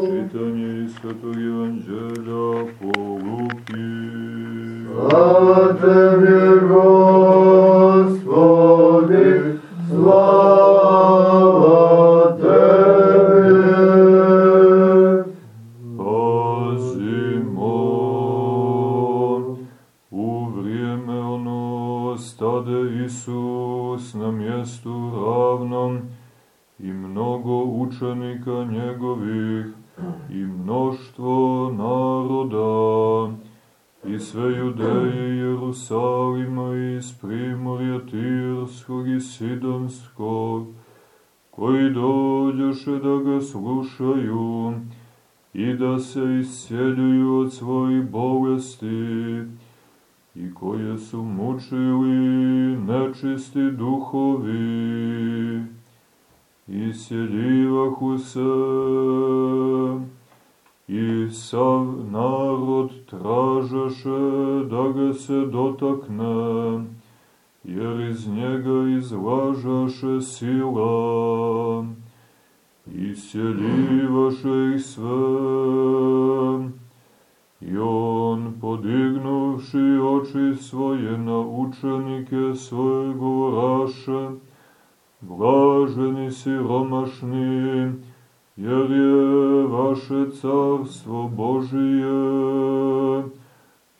Čitanje iz Svetog Evanđelja po Luki. Slava Tebi, i sjeljivahu se i sav narod tražaše da ga se dotakne, jer iz njega izlažaše sila i sjeljivaše ih sve. I on, podignuvši oči svoje na učenike svoje govoraše, blaženi siromašni, jer je vaše carstvo Božije.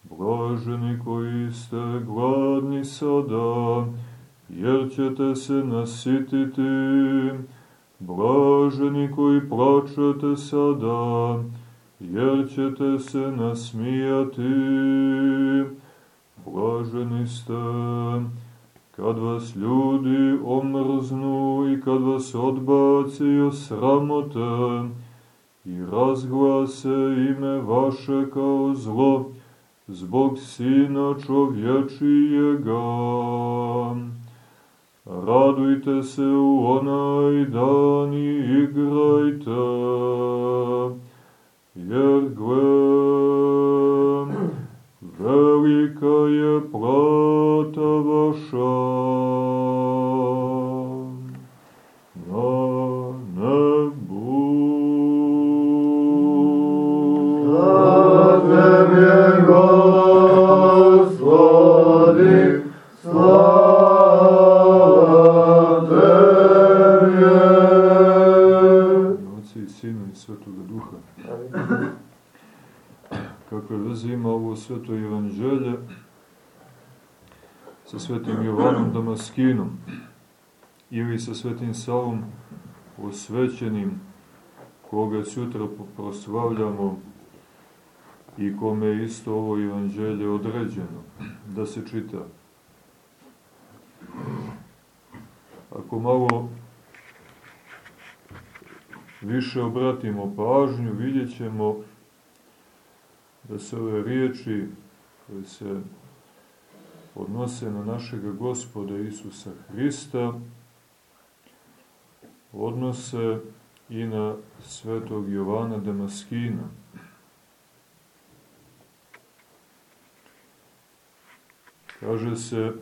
Blaženi koji ste gladni sada, jer ćete se nasititi. Blaženi koji plačete sada, jer ćete se nasmijati. Blaženi ste, kad vas ljudi omrznu i kad vas odbaci i osramote i razglase ime vaše kao zlo zbog Sina čovječijega. Radujte se u onaj dan i igrajte, jer gled, velika je plata vaša na nebu. Slava Tebi, Gospodi, slava Tebi. Oca i Sina i Svetoga Duha. Kakve veze ima ovo sveto evanđelje sa svetim Jovanom Damaskinom ili sa svetim Salom osvećenim koga sutra proslavljamo i kome je isto ovo evanđelje određeno da se čita. Ako malo više obratimo pažnju, vidjet ćemo da se ove riječi koje se odnose na našega gospoda Isusa Hrista odnose i na svetog Jovana Damaskina. Kaže se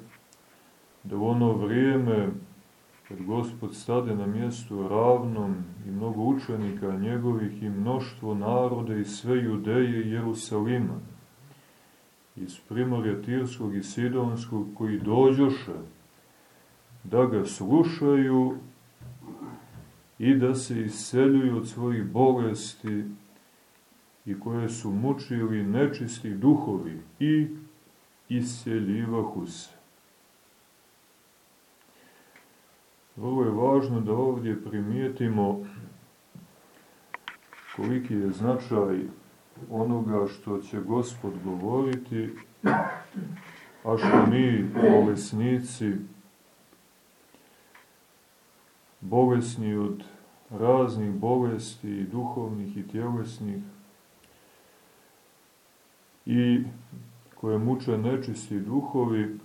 da u ono vrijeme kad gospod stade na mjestu ravnom i mnogo učenika njegovih i mnoštvo naroda i sve judeje i Jerusalima, iz primorja Tirskog i Sidonskog, koji dođoše da ga slušaju i da se isceljuju od svojih bolesti i koje su mučili nečisti duhovi i isceljivahu se. Vrlo je važno da ovdje primijetimo koliki je značaj onoga što će Gospod govoriti, a što mi, bolesnici, bolesni od raznih bolesti, i duhovnih i tjelesnih, i koje muče nečisti duhovi,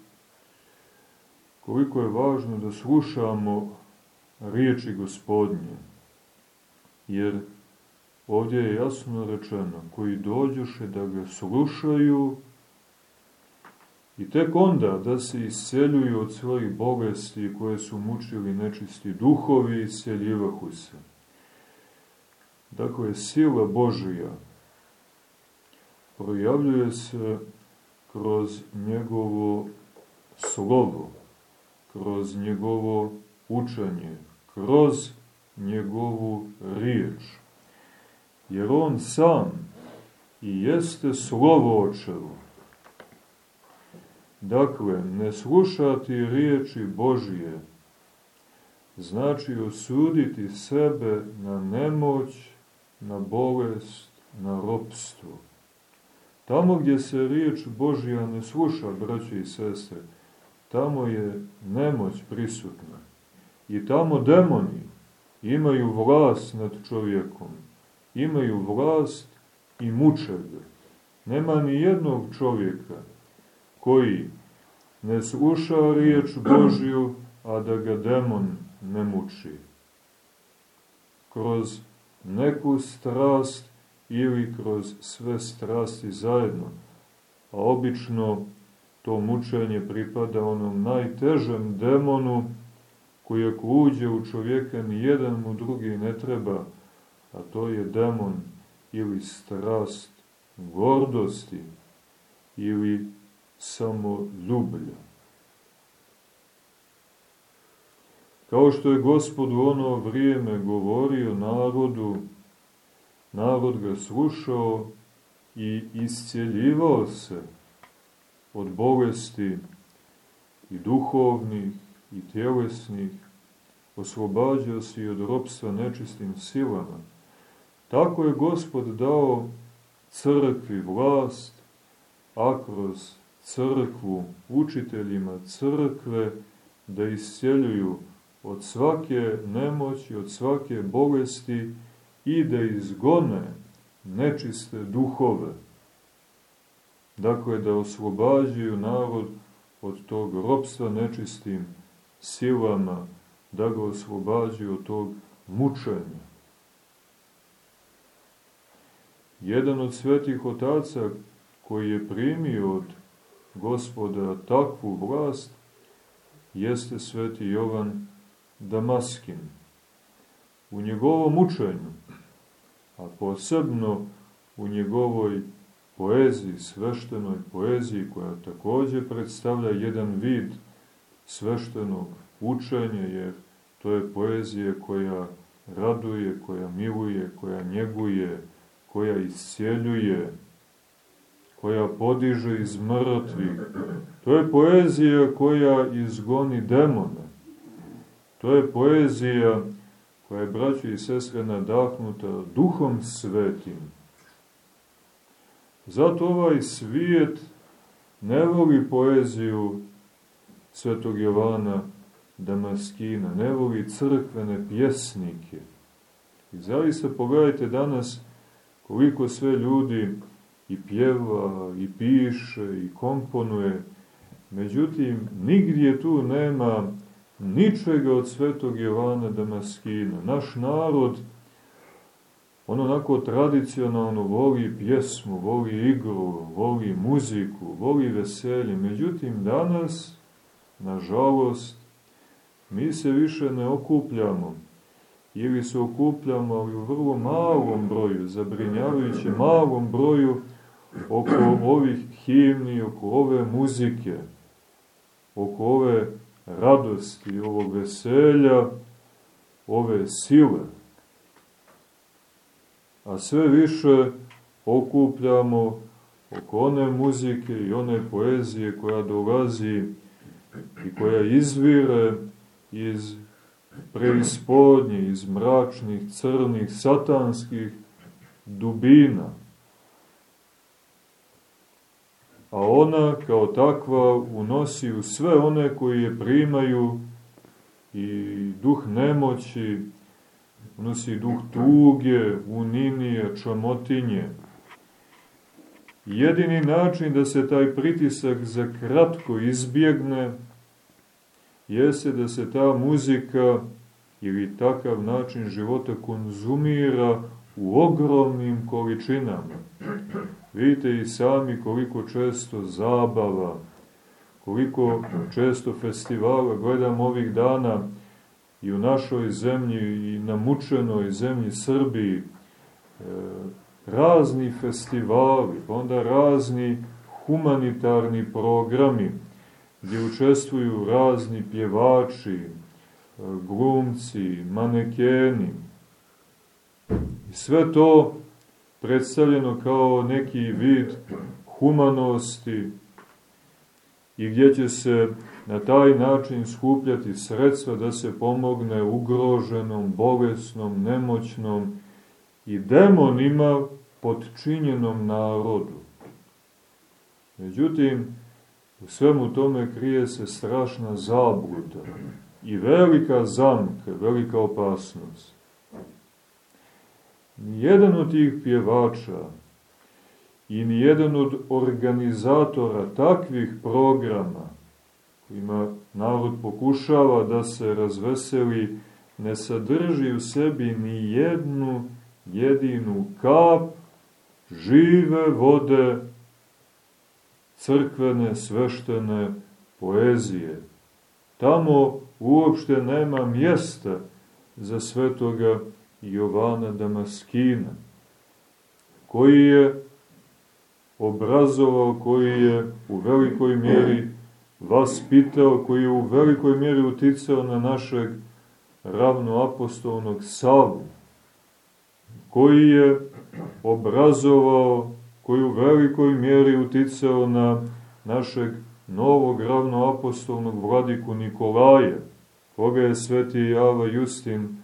koliko je važno da slušamo riječi gospodnje. Jer ovdje je jasno rečeno, koji dođoše da ga slušaju i tek onda da se isceljuju od svojih bolesti koje su mučili nečisti duhovi i isceljivahu se. Dakle, sila Božija projavljuje se kroz njegovo slovo, kroz njegovo učenje, kroz njegovu riječ. Jer on sam i jeste slovo očevo. Dakle, ne slušati riječi Božije znači osuditi sebe na nemoć, na bolest, na ropstvo. Tamo gdje se riječ Božja ne sluša, braće i sestre, tamo je nemoć prisutna. I tamo demoni imaju vlast nad čovjekom, imaju vlast i muče ga. Nema ni jednog čovjeka koji ne sluša riječ Božju, a da ga demon ne muči. Kroz neku strast ili kroz sve strasti zajedno, a obično to mučenje pripada onom najtežem demonu koji ako uđe u čovjeka ni jedan mu drugi ne treba, a to je demon ili strast gordosti ili samo ljublja. Kao što je gospod u ono vrijeme govorio narodu, narod ga slušao i iscijeljivao se od bolesti i duhovnih i tjelesnih, oslobađao se i od ropstva nečistim silama. Tako je gospod dao crkvi vlast, a kroz crkvu učiteljima crkve da isceljuju od svake nemoći, od svake bolesti i da izgone nečiste duhove. Dakle, da oslobađaju narod od tog ropstva nečistim silama, da ga oslobađaju od tog mučenja. Jedan od svetih otaca koji je primio od gospoda takvu vlast jeste sveti Jovan Damaskin. U njegovom učenju, a posebno u njegovoj poeziji, sveštenoj poeziji, koja takođe predstavlja jedan vid sveštenog učenja, jer to je poezija koja raduje, koja miluje, koja njeguje, koja iscijeljuje, koja podiže iz mrtvih. To je poezija koja izgoni demone. To je poezija koja je, braći i sestre, nadahnuta duhom svetim. Zato ovaj svijet ne voli poeziju svetog Jovana Damaskina, ne voli crkvene pjesnike. I zaista pogledajte danas koliko sve ljudi i pjeva, i piše, i komponuje, međutim, nigdje tu nema ničega od svetog Jovana Damaskina. Naš narod, on onako tradicionalno voli pjesmu, voli igru, voli muziku, voli veselje. Međutim, danas, nažalost, mi se više ne okupljamo ili se okupljamo u vrlo malom broju, zabrinjavajuće malom broju oko ovih himni, oko ove muzike, oko ove radosti, ovog veselja, ove sile. A sve više okupljamo oko one muzike i one poezije koja dolazi i koja izvire iz preispodnje, iz mračnih, crnih, satanskih dubina a ona kao takva unosi u sve one koji je primaju i duh nemoći, unosi duh tuge, uninije, čamotinje. Jedini način da se taj pritisak za kratko izbjegne jeste da se ta muzika ili takav način života konzumira u ogromnim količinama. Vidite i sami koliko često zabava, koliko često festivala gledam ovih dana i u našoj zemlji i na mučenoj zemlji Srbiji, razni festivali, pa onda razni humanitarni programi, gdje učestvuju razni pjevači, e, glumci, manekeni. I sve to predstavljeno kao neki vid humanosti i gdje će se na taj način skupljati sredstva da se pomogne ugroženom, bolesnom, nemoćnom i demonima podčinjenom narodu. Međutim, u svemu tome krije se strašna zabluda i velika zamka, velika opasnost. Nijedan od tih pjevača i nijedan od organizatora takvih programa kojima narod pokušava da se razveseli ne sadrži u sebi ni jednu jedinu kap žive vode crkvene, sveštene poezije. Tamo uopšte nema mjesta za svetoga Jovana Damaskina, koji je obrazovao, koji je u velikoj mjeri vaspitao, koji je u velikoj mjeri uticao na našeg ravnoapostolnog Savu, koji je obrazovao, koji u velikoj mjeri uticao na našeg novog ravnoapostolnog vladiku Nikolaja, koga je sveti Java Justin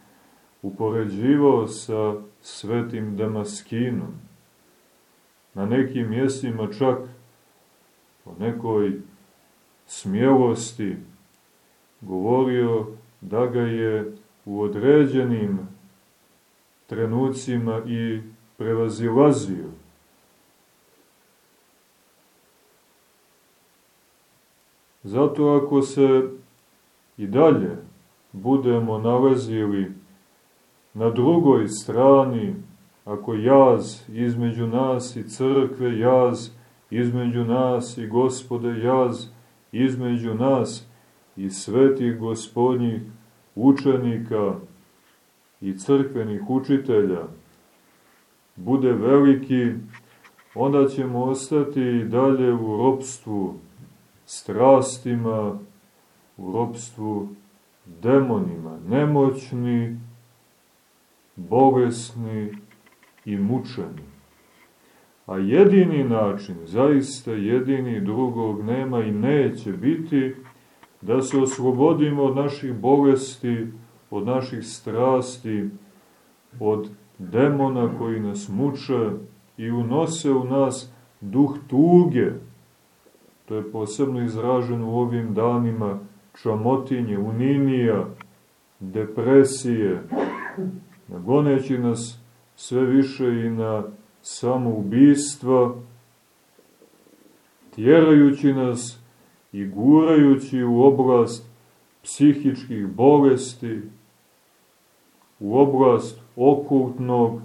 upoređivao sa svetim Damaskinom. Na nekim mjestima čak o nekoj smjelosti govorio da ga je u određenim trenucima i prevazilazio. Zato ako se i dalje budemo nalazili na drugoj strani, ako jaz između nas i crkve, jaz između nas i gospode, jaz između nas i svetih gospodnjih učenika i crkvenih učitelja, bude veliki, onda ćemo ostati i dalje u ropstvu strastima, u ropstvu demonima, nemoćni, bolesni i mučeni. A jedini način, zaista jedini drugog nema i neće biti, da se oslobodimo od naših bolesti, od naših strasti, od demona koji nas muče i unose u nas duh tuge. To je posebno izraženo u ovim danima čamotinje, uninija, depresije, nagoneći nas sve više i na samoubistva, tjerajući nas i gurajući u oblast psihičkih bolesti, u oblast okultnog,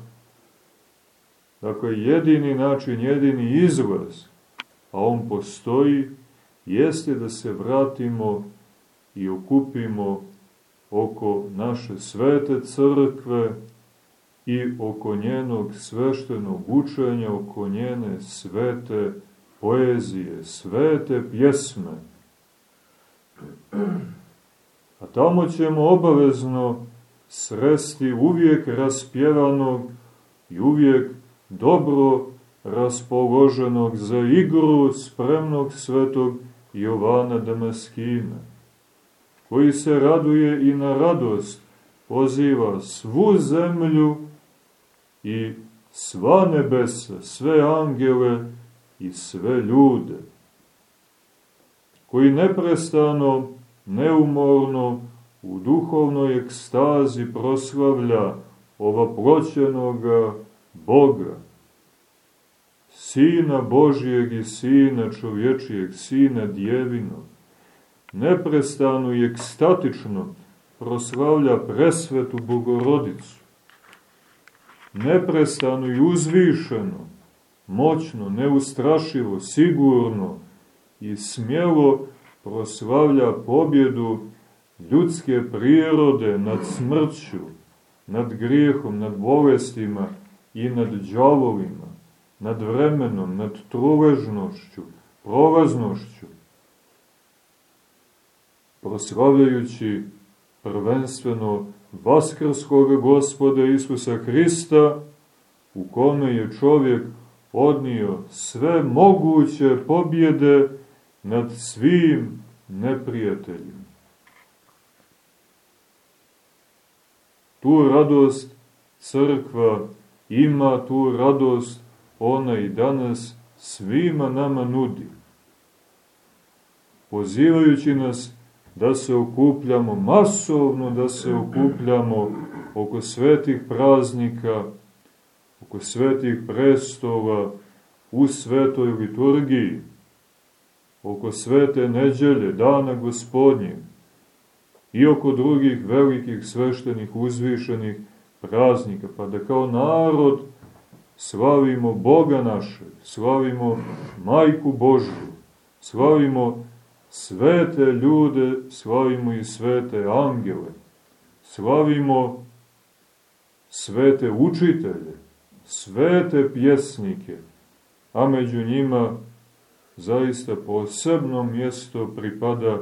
dakle jedini način, jedini izlaz, a on postoji, jeste da se vratimo i okupimo oko naše svete crkve i oko njenog sveštenog učenja, oko njene svete poezije, svete pjesme. A tamo ćemo obavezno sresti uvijek raspjevanog i uvijek dobro raspoloženog za igru spremnog svetog Jovana Damaskina, koji se raduje i na radost poziva svu zemlju i sva nebesa, sve angele i sve ljude, koji neprestano, neumorno, u duhovnoj ekstazi proslavlja ova ploćenoga Boga, Sina Božijeg i Sina čovječijeg, Sina djevinog, neprestano i ekstatično proslavlja presvetu Bogorodicu, neprestano i uzvišeno, moćno, neustrašivo, sigurno i smjelo proslavlja pobjedu ljudske prirode nad smrću, nad grijehom, nad bolestima i nad džavolima, nad vremenom, nad truležnošću, prolaznošću, proslavljajući prvenstveno Vaskrskog gospoda Isusa Hrista, u kome je čovjek odnio sve moguće pobjede nad svim neprijateljima. Tu radost crkva ima, tu radost ona i danas svima nama nudi. Pozivajući nas da se okupljamo masovno, da se okupljamo oko svetih praznika, oko svetih prestola, u svetoj liturgiji, oko svete neđelje, dana gospodnjeg, i oko drugih velikih sveštenih uzvišenih praznika, pa da kao narod slavimo Boga našeg, slavimo Majku Božju, slavimo svete ljude, slavimo i svete angele, slavimo svete učitelje, svete pjesnike, a među njima zaista posebno mjesto pripada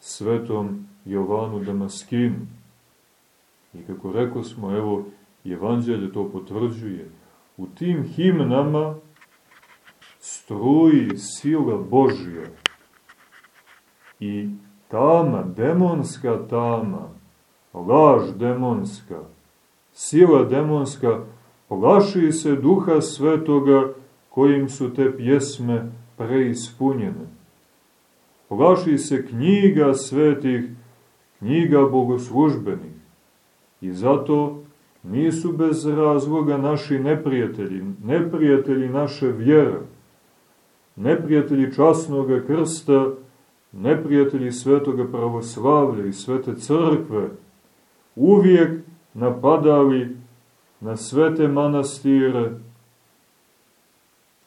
svetom Jovanu Damaskinu. I kako rekao smo, evo, Evanđelje to potvrđuje, u tim himnama struji sila Božja i tama, demonska tama, laž demonska, sila demonska, plaši se duha svetoga kojim su te pjesme preispunjene. Plaši se knjiga svetih, knjiga bogoslužbenih. I zato nisu bez razloga naši neprijatelji, neprijatelji naše vjere, neprijatelji časnog krsta, neprijatelji svetoga pravoslavlja i svete crkve, uvijek napadali na svete manastire,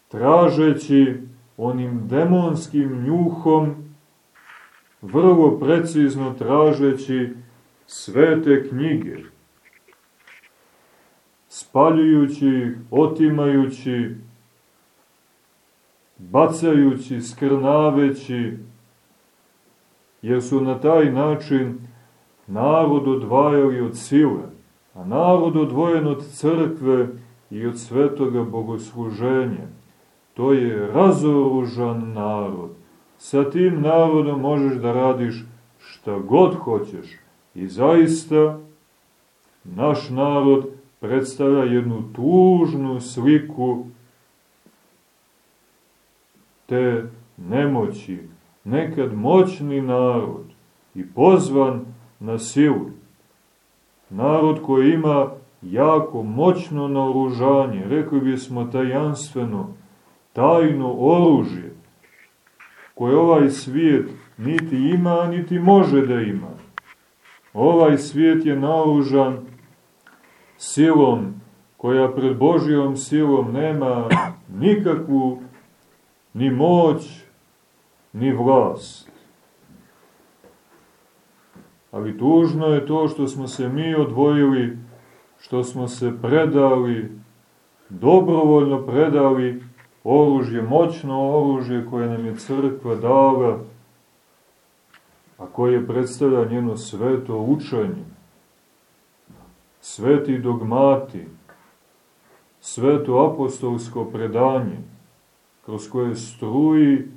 tražeći onim demonskim njuhom, vrlo precizno tražeći svete knjige, spaljujući ih, otimajući, bacajući, skrnaveći, jer su na taj način narod odvajali od sile, a narod odvojen od crkve i od svetoga bogosluženja. To je razoružan narod. Sa tim narodom možeš da radiš šta god hoćeš. I zaista, naš narod predstavlja jednu tužnu sliku te nemoći, nekad moćni narod i pozvan na silu. Narod koji ima jako moćno naoružanje, rekli bismo tajanstveno, tajno oružje, koje ovaj svijet niti ima, niti može da ima. Ovaj svijet je naoružan silom koja pred Božijom silom nema nikakvu ni moć, ni vlast. Ali tužno je to što smo se mi odvojili, što smo se predali, dobrovoljno predali oružje, moćno oružje koje nam je crkva dala, a koje predstavlja njeno sveto učenje, sveti dogmati, sveto apostolsko predanje, kroz koje struji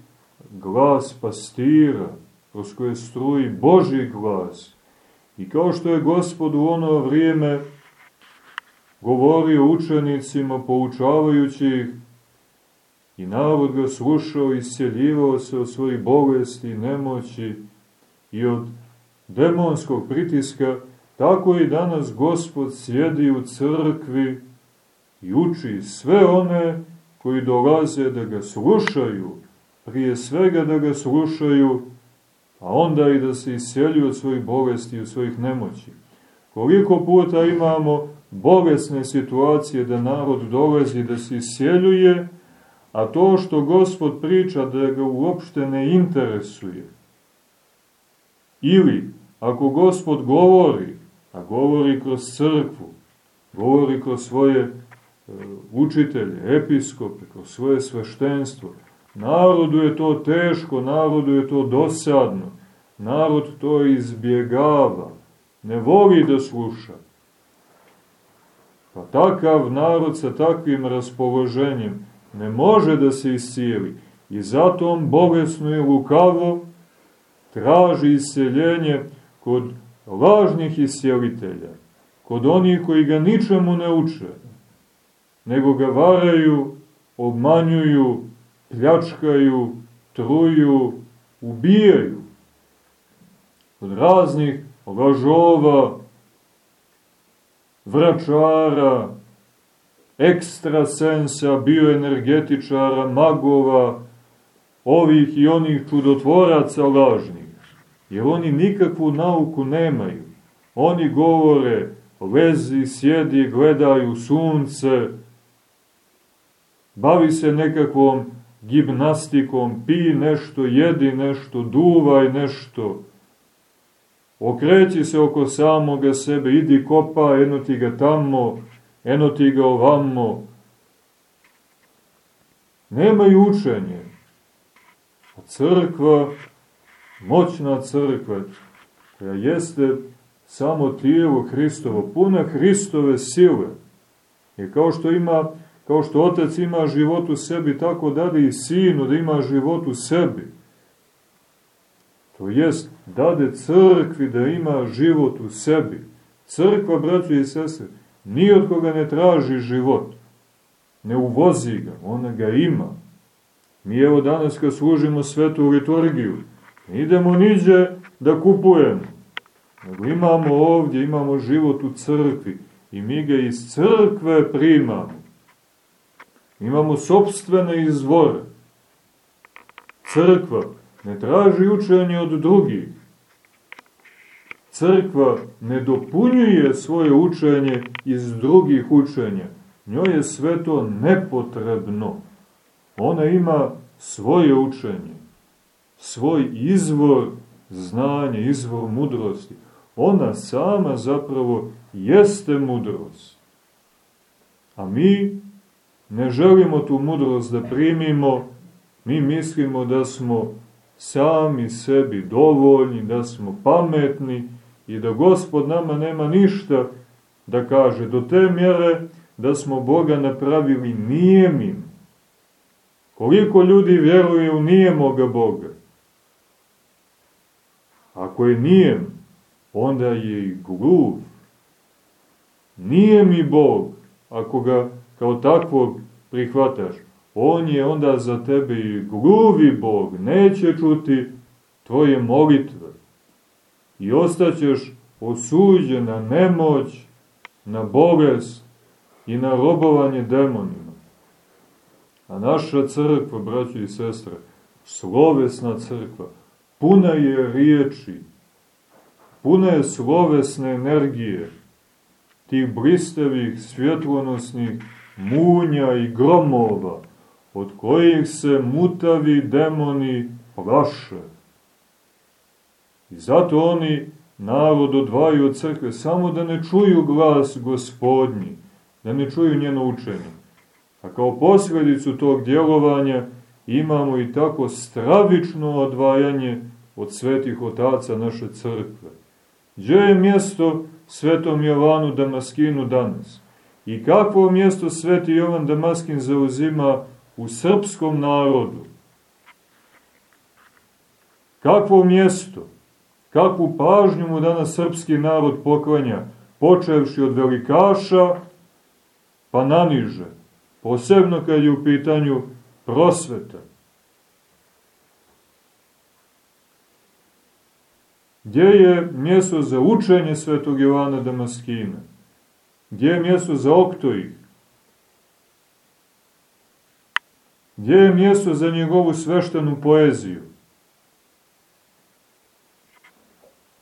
glas pastira, kroz koje struji Boži glas. I kao što je gospod u ono vrijeme govorio učenicima, poučavajući ih, i narod ga slušao i sjeljivao se od svojih bolesti i nemoći i od demonskog pritiska, tako i danas gospod sjedi u crkvi i uči sve one koji dolaze da ga slušaju, prije svega da ga slušaju, a onda i da se isjelju od svojih bolesti i od svojih nemoći. Koliko puta imamo bolesne situacije da narod dolazi da se isjeljuje, a to što Gospod priča da ga uopšte ne interesuje. Ili, ako Gospod govori, a govori kroz crkvu, govori kroz svoje učitelje, episkope, kroz svoje sveštenstvo. Narodu je to teško, narodu je to dosadno, narod to izbjegava, ne voli da sluša. Pa takav narod sa takvim raspoloženjem ne može da se iscijeli i zato on bolesno i lukavo traži isceljenje kod lažnih isjelitelja, kod onih koji ga ničemu ne uče, nego ga varaju, obmanjuju, pljačkaju, truju, ubijaju. Od raznih lažova, vračara, ekstrasensa, bioenergetičara, magova, ovih i onih čudotvoraca lažnih. Jer oni nikakvu nauku nemaju. Oni govore, lezi, sjedi, gledaju sunce, bavi se nekakvom gimnastikom, pi nešto, jedi nešto, duvaj nešto, okreći se oko samoga sebe, idi kopa, eno ti ga tamo, eno ti ga ovamo. Nemaju učenje. A crkva, moćna crkva, koja jeste samo tijelo Hristovo, puna Hristove sile. I kao što ima, kao što otac ima život u sebi, tako dade i sinu da ima život u sebi. To jest, dade crkvi da ima život u sebi. Crkva, braćo i sestre, ni od koga ne traži život. Ne uvozi ga, ona ga ima. Mi evo danas kad služimo svetu liturgiju, ne idemo niđe da kupujemo. Nego imamo ovdje, imamo život u crkvi i mi ga iz crkve primamo. Imamo sobstvene izvore. Crkva ne traži učenje od drugih. Crkva ne dopunjuje svoje učenje iz drugih učenja. Njoj je sve to nepotrebno. Ona ima svoje učenje, svoj izvor znanja, izvor mudrosti. Ona sama zapravo jeste mudrost. A mi ne želimo tu mudrost da primimo, mi mislimo da smo sami sebi dovoljni, da smo pametni i da gospod nama nema ništa da kaže do te mjere da smo Boga napravili nijemim. Koliko ljudi vjeruje u nijemoga Boga? Ako je nijem, onda je i gluv. Nije mi Bog, ako ga kao takvog prihvataš on je onda za tebe i gluvi Bog, neće čuti tvoje molitve. I ostaćeš osuđen na nemoć, na bolest i na robovanje demonima. A naša crkva, braći i sestre, slovesna crkva, puna je riječi, puna je slovesne energije, tih blistevih, svjetlonosnih munja i gromova, od kojih se mutavi demoni plaše. I zato oni narod odvaju od crkve samo da ne čuju glas gospodnji, da ne čuju njeno učenje. A kao posledicu tog djelovanja imamo i tako stravično odvajanje od svetih otaca naše crkve. Gdje je mjesto svetom Jovanu Damaskinu danas? I kakvo mjesto sveti Jovan Damaskin zauzima u srpskom narodu. Kakvo mjesto, kakvu pažnju mu danas srpski narod poklanja, počevši od velikaša pa naniže, posebno kad je u pitanju prosveta. Gdje je mjesto za učenje svetog Jovana Damaskina? Gdje je mjesto za oktojih? Gdje je mjesto za njegovu sveštenu poeziju?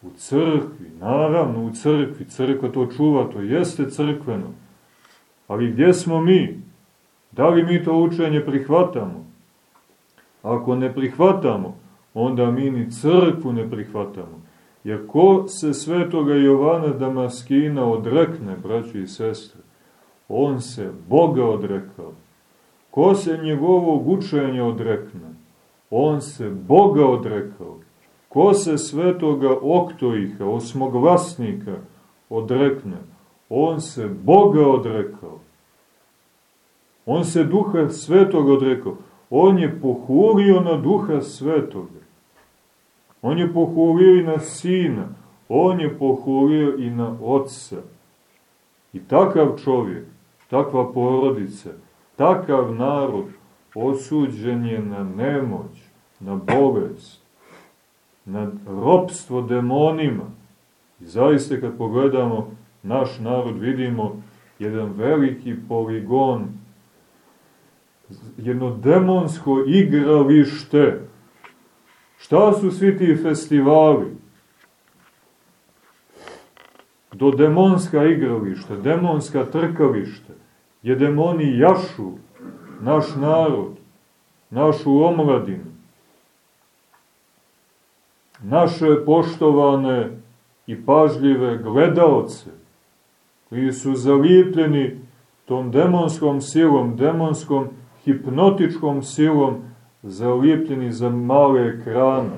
U crkvi, naravno u crkvi, crkva to čuva, to jeste crkveno. Ali gdje smo mi? Da li mi to učenje prihvatamo? Ako ne prihvatamo, onda mi ni crkvu ne prihvatamo. Jer ko se svetoga Jovana Damaskina odrekne, braći i sestre, On se Boga odrekao. Ko se njegovog učenja odrekne? On se Boga odrekao. Ko se svetoga oktoiha, osmoglasnika odrekne? On se Boga odrekao. On se duha svetoga odrekao. On je pohurio na duha svetoga. On je pohurio i na sina. On je pohurio i na oca. I takav čovjek, takva porodica, takav narod osuđen je na nemoć, na bolest, na ropstvo demonima. I zaista kad pogledamo naš narod vidimo jedan veliki poligon, jedno demonsko igralište. Šta su svi ti festivali? Do demonska igrališta, demonska trkališta, je demoni jašu naš narod, našu omladinu, naše poštovane i pažljive gledalce, koji su zalijepljeni tom demonskom silom, demonskom hipnotičkom silom, zalijepljeni za male ekrane.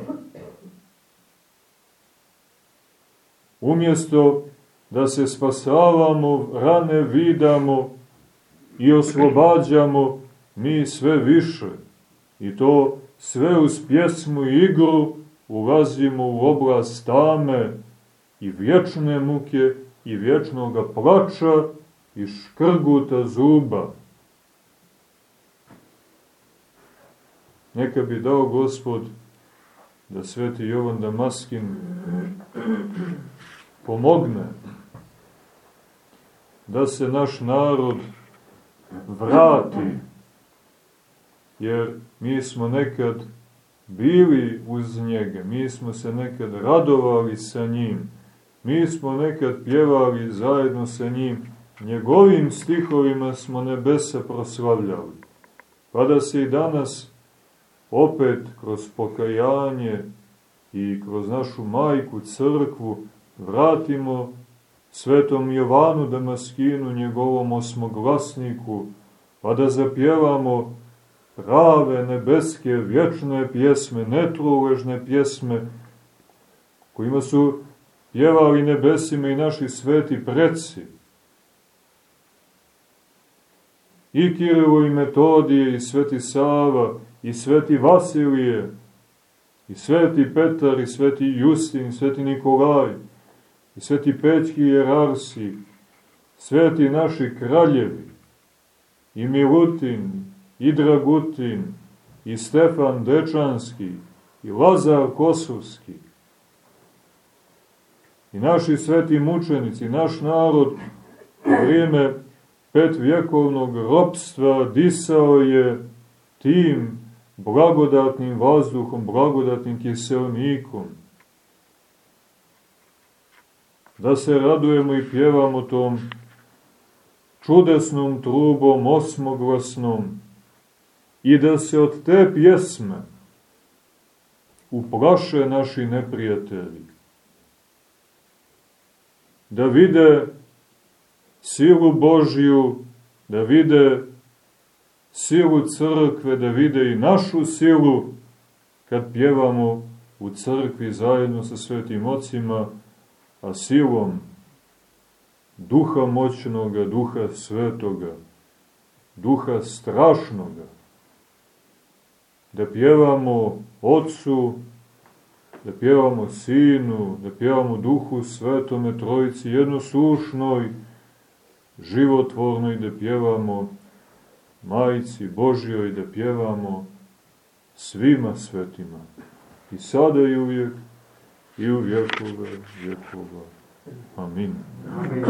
Umjesto da se spasavamo, rane vidamo i oslobađamo, mi sve više. I to sve uz pjesmu i igru ulazimo u oblast tame i vječne muke i vječnog plača i škrguta zuba. Neka bi dao gospod da sveti Jovan Damaskin pomogne da se naš narod vrati, jer mi smo nekad bili uz njega, mi smo se nekad radovali sa njim, mi smo nekad pjevali zajedno sa njim, njegovim stihovima smo nebesa proslavljali. Pa da se i danas opet kroz pokajanje i kroz našu majku crkvu vratimo svetom Jovanu Damaskinu, njegovom osmoglasniku, pa da zapjevamo prave nebeske vječne pjesme, netruležne pjesme, kojima su pjevali nebesima i naši sveti preci. I Kirilo i Metodije, i sveti Sava, i sveti Vasilije, i sveti Petar, i sveti Justin, i sveti Nikolaj, i sveti Pećki jerarsi, sveti naši kraljevi, i Milutin, i Dragutin, i Stefan Dečanski, i Lazar Kosovski, i naši sveti mučenici, naš narod u vrijeme petvjekovnog ropstva disao je tim blagodatnim vazduhom, blagodatnim kiselnikom. Da se radujemo i pjevamo tom čudesnom trubom osmoglasnom i da se od te pjesme uplaše naši neprijatelji. Da vide silu Božju, da vide silu crkve, da vide i našu silu kad pjevamo u crkvi zajedno sa svetim ocima, a silom duha moćnoga, duha svetoga, duha strašnoga, da pjevamo Otcu, da pjevamo Sinu, da pjevamo Duhu Svetome Trojici jednoslušnoj, životvornoj, da pjevamo Majici Božjoj, da pjevamo svima svetima. I sada i uvijek, i u vjekove vjekova. Amin. Amin.